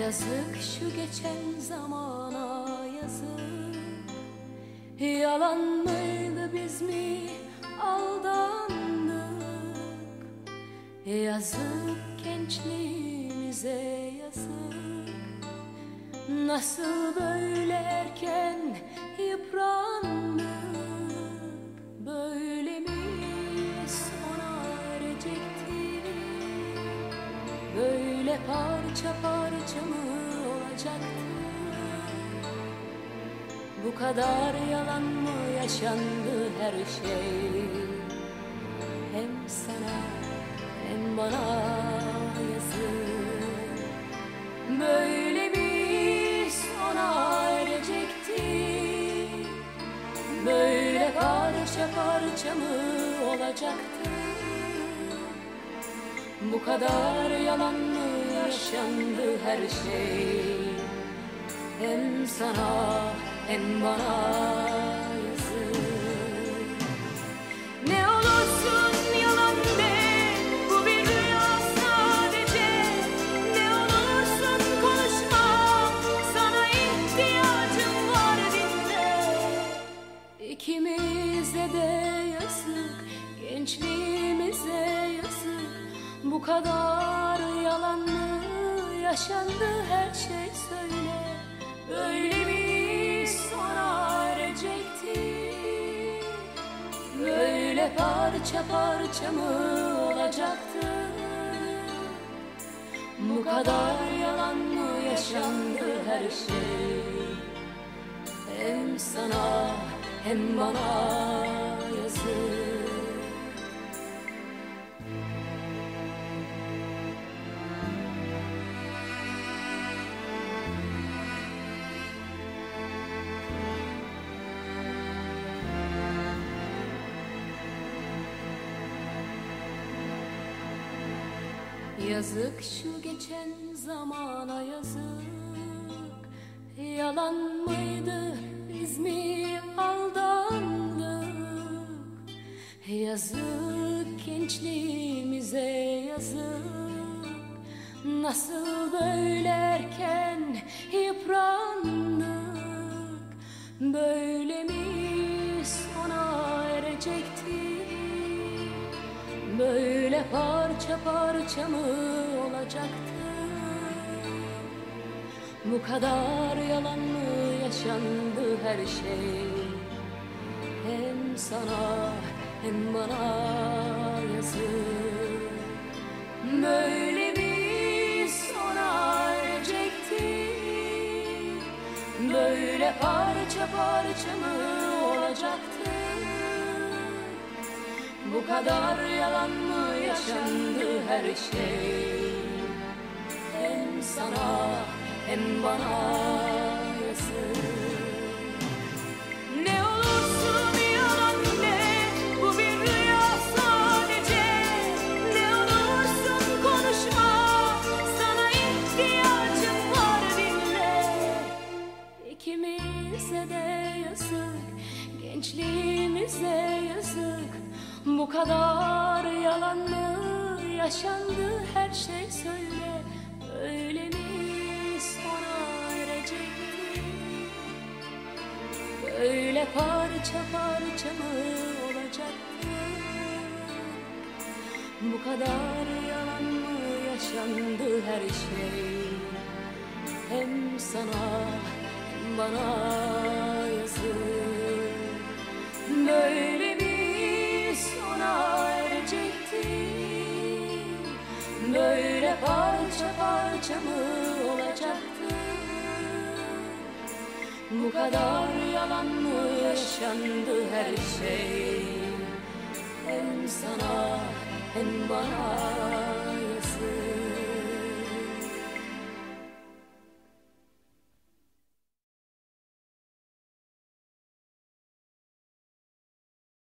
Yazık şu geçen zamana yazık. Yalan mıydı biz mi aldandık? Yazık gençliğimize yazık. Nasıl böyle erken yıprandık parça parça mı olacaktı? Bu kadar yalan mı yaşandı her şey? Hem sana hem bana yazık. Böyle mi sona erecekti Böyle parça parça mı olacaktı? Bu kadar yalan mı yaşandı her şey. Hem sana hem bana yazık. Ne olursun yalan de Bu bir rüya sadece. Ne olursun konuşma Sana ihtiyacım var dinle. İkimize de yazık Gençliğimize yazık. Bu kadar yalan yaşandı her şey söyle. Böyle mi sona erecekti Böyle parça parça mı olacaktı? Bu kadar yalan mı yaşandı her şey? Hem sana hem bana Yazık şu geçen zamana yazık. Yalan mıydı biz mi aldandık? Yazık gençliğimize yazık. Nasıl böyle erken yıprandık? Böyle mi sona erecekti Böyle parça parça mı olacaktı? Bu kadar yalan mı yaşandı her şey? Hem sana hem bana yazık. Böyle mi sona erecekti Böyle parça parça mı bu kadar yalan mı yaşandı her şey? Hem sana hem bana yazık. İkimize de yazık Gençliğimize yazık Bu kadar yalan mı yaşandı? Her şey söyle. Öyle mi sona erecekti Böyle parça parça mı olacaktı Bu kadar yalan mı yaşandı? Her şey Hem sana hem bana yazık. Böyle parça parça mı olacaktı? Bu kadar yalan mı yaşandı her şey? Hem sana hem bana